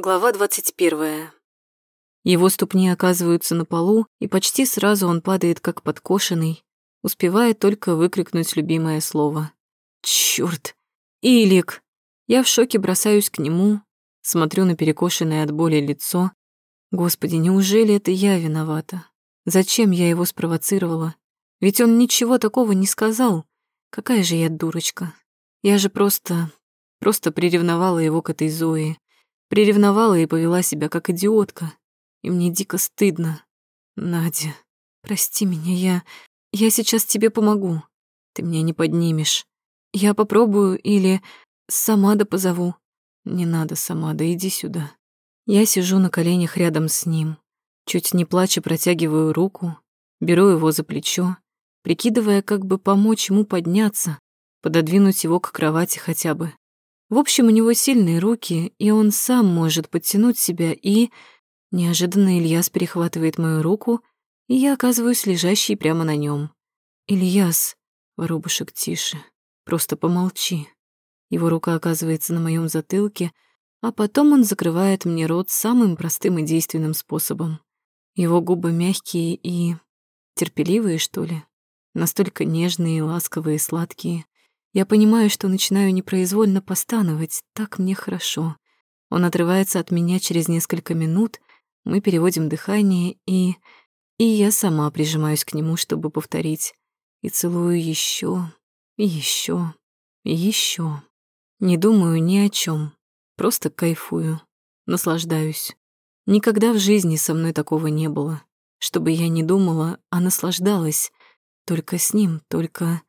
Глава 21. Его ступни оказываются на полу, и почти сразу он падает как подкошенный, успевая только выкрикнуть любимое слово. Чёрт! Илик! Я в шоке бросаюсь к нему, смотрю на перекошенное от боли лицо. Господи, неужели это я виновата? Зачем я его спровоцировала? Ведь он ничего такого не сказал. Какая же я дурочка. Я же просто... просто приревновала его к этой Зои. Приревновала и повела себя как идиотка. И мне дико стыдно. Надя, прости меня, я... Я сейчас тебе помогу. Ты меня не поднимешь. Я попробую или сама да позову. Не надо сама, да иди сюда. Я сижу на коленях рядом с ним. Чуть не плача протягиваю руку, беру его за плечо, прикидывая, как бы помочь ему подняться, пододвинуть его к кровати хотя бы. В общем, у него сильные руки, и он сам может подтянуть себя, и... Неожиданно Ильяс перехватывает мою руку, и я оказываюсь лежащей прямо на нем. «Ильяс!» Воробушек, тише. Просто помолчи. Его рука оказывается на моем затылке, а потом он закрывает мне рот самым простым и действенным способом. Его губы мягкие и... терпеливые, что ли? Настолько нежные, ласковые, сладкие. Я понимаю, что начинаю непроизвольно постановать. Так мне хорошо. Он отрывается от меня через несколько минут, мы переводим дыхание, и... И я сама прижимаюсь к нему, чтобы повторить. И целую еще, и еще, и еще. Не думаю ни о чем, просто кайфую, наслаждаюсь. Никогда в жизни со мной такого не было, чтобы я не думала, а наслаждалась. Только с ним, только...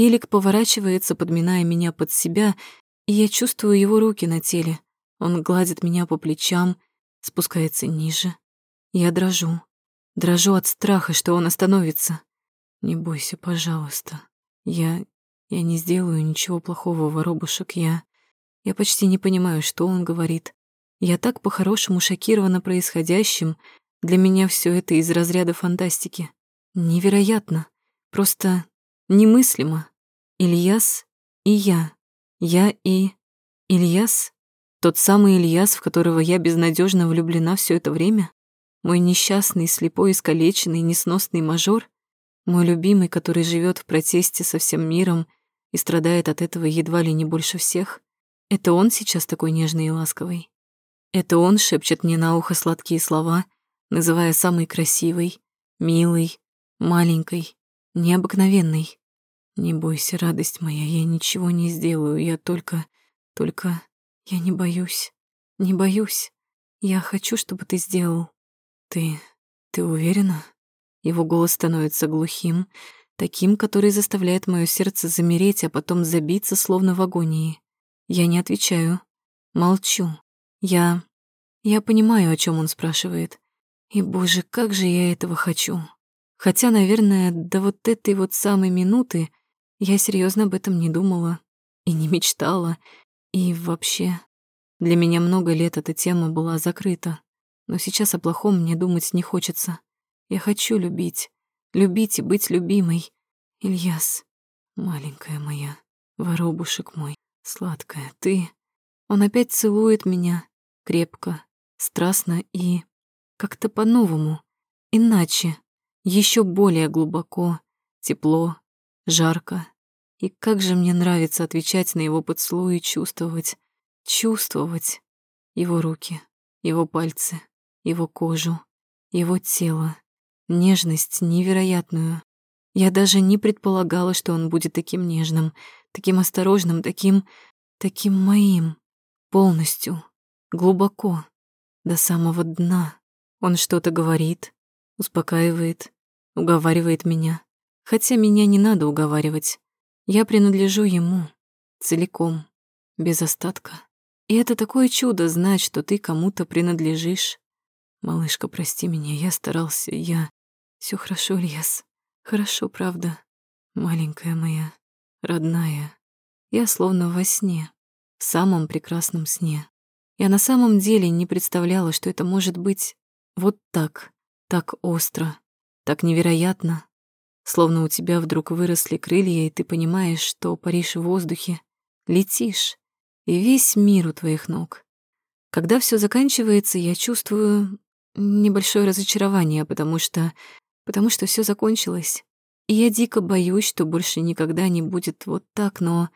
Илик поворачивается, подминая меня под себя, и я чувствую его руки на теле. Он гладит меня по плечам, спускается ниже. Я дрожу. Дрожу от страха, что он остановится. Не бойся, пожалуйста. Я... я не сделаю ничего плохого, воробушек. Я... Я почти не понимаю, что он говорит. Я так по-хорошему шокирована происходящим. Для меня все это из разряда фантастики. Невероятно. Просто немыслимо. Ильяс и я. Я и... Ильяс? Тот самый Ильяс, в которого я безнадежно влюблена все это время? Мой несчастный, слепой, искалеченный, несносный мажор? Мой любимый, который живет в протесте со всем миром и страдает от этого едва ли не больше всех? Это он сейчас такой нежный и ласковый? Это он шепчет мне на ухо сладкие слова, называя самой красивой, милой, маленькой, необыкновенной? Не бойся, радость моя, я ничего не сделаю, я только... Только... Я не боюсь, не боюсь. Я хочу, чтобы ты сделал. Ты... ты уверена? Его голос становится глухим, таким, который заставляет мое сердце замереть, а потом забиться, словно в агонии. Я не отвечаю. Молчу. Я... Я понимаю, о чем он спрашивает. И, боже, как же я этого хочу. Хотя, наверное, до вот этой вот самой минуты я серьезно об этом не думала и не мечтала, и вообще для меня много лет эта тема была закрыта, но сейчас о плохом мне думать не хочется. Я хочу любить, любить и быть любимой. Ильяс, маленькая моя, воробушек мой, сладкая, ты... Он опять целует меня, крепко, страстно и как-то по-новому, иначе, еще более глубоко, тепло, жарко. И как же мне нравится отвечать на его поцелуи и чувствовать, чувствовать его руки, его пальцы, его кожу, его тело, нежность невероятную. Я даже не предполагала, что он будет таким нежным, таким осторожным, таким... таким моим. Полностью, глубоко, до самого дна. Он что-то говорит, успокаивает, уговаривает меня. Хотя меня не надо уговаривать. Я принадлежу ему целиком, без остатка. И это такое чудо знать, что ты кому-то принадлежишь. Малышка, прости меня, я старался, я... Все хорошо, Ильяс. Хорошо, правда. Маленькая моя, родная. Я словно во сне, в самом прекрасном сне. Я на самом деле не представляла, что это может быть вот так, так остро, так невероятно, Словно у тебя вдруг выросли крылья, и ты понимаешь, что паришь в воздухе, летишь, и весь мир у твоих ног. Когда все заканчивается, я чувствую небольшое разочарование, потому что... потому что все закончилось. И я дико боюсь, что больше никогда не будет вот так, но...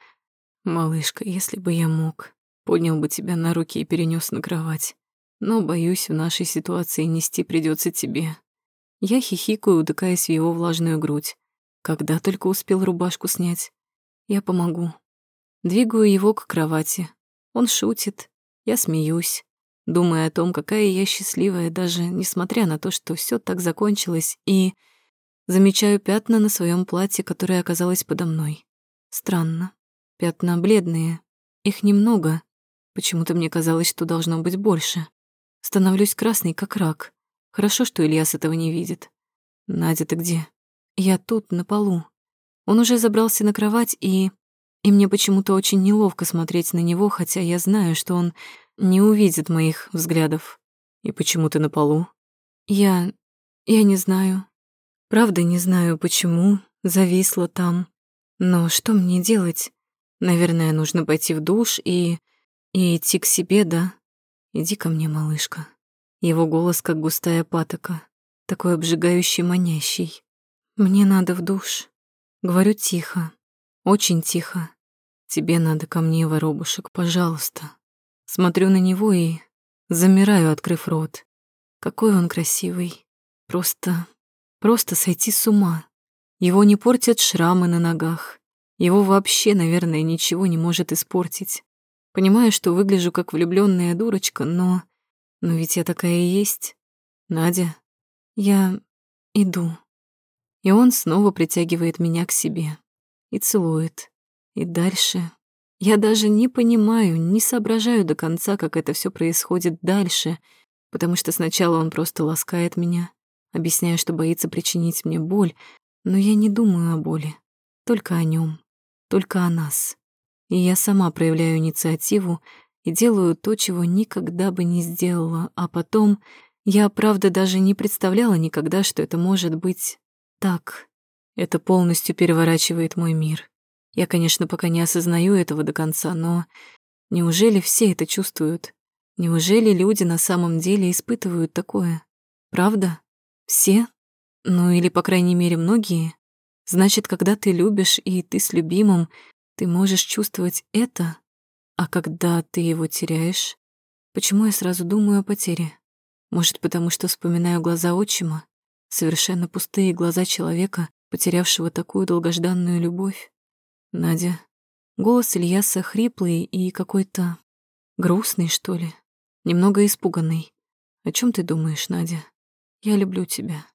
Малышка, если бы я мог, поднял бы тебя на руки и перенес на кровать. Но, боюсь, в нашей ситуации нести придется тебе. Я хихикаю, утыкаясь в его влажную грудь. Когда только успел рубашку снять. Я помогу. Двигаю его к кровати. Он шутит. Я смеюсь, думая о том, какая я счастливая, даже несмотря на то, что все так закончилось, и замечаю пятна на своем платье, которое оказалось подо мной. Странно. Пятна бледные. Их немного. Почему-то мне казалось, что должно быть больше. Становлюсь красной, как рак. Хорошо, что Ильяс этого не видит. «Надя, ты где?» «Я тут, на полу». Он уже забрался на кровать, и... И мне почему-то очень неловко смотреть на него, хотя я знаю, что он не увидит моих взглядов. «И почему ты на полу?» «Я... я не знаю. Правда, не знаю, почему. Зависла там. Но что мне делать? Наверное, нужно пойти в душ и... и идти к себе, да? Иди ко мне, малышка». Его голос как густая патока, такой обжигающий, манящий. «Мне надо в душ». Говорю тихо, очень тихо. «Тебе надо ко мне, воробушек, пожалуйста». Смотрю на него и замираю, открыв рот. Какой он красивый. Просто... просто сойти с ума. Его не портят шрамы на ногах. Его вообще, наверное, ничего не может испортить. Понимаю, что выгляжу как влюбленная дурочка, но... Но ведь я такая и есть. Надя, я иду. И он снова притягивает меня к себе. И целует. И дальше... Я даже не понимаю, не соображаю до конца, как это все происходит дальше, потому что сначала он просто ласкает меня, объясняя, что боится причинить мне боль, но я не думаю о боли, только о нем, только о нас. И я сама проявляю инициативу и делаю то, чего никогда бы не сделала, а потом я, правда, даже не представляла никогда, что это может быть так. Это полностью переворачивает мой мир. Я, конечно, пока не осознаю этого до конца, но неужели все это чувствуют? Неужели люди на самом деле испытывают такое? Правда? Все? Ну или, по крайней мере, многие? Значит, когда ты любишь и ты с любимым, ты можешь чувствовать это, а когда ты его теряешь? Почему я сразу думаю о потере? Может, потому что вспоминаю глаза отчима, совершенно пустые глаза человека, потерявшего такую долгожданную любовь? Надя. Голос Ильяса хриплый и какой-то грустный, что ли, немного испуганный. О чем ты думаешь, Надя? Я люблю тебя.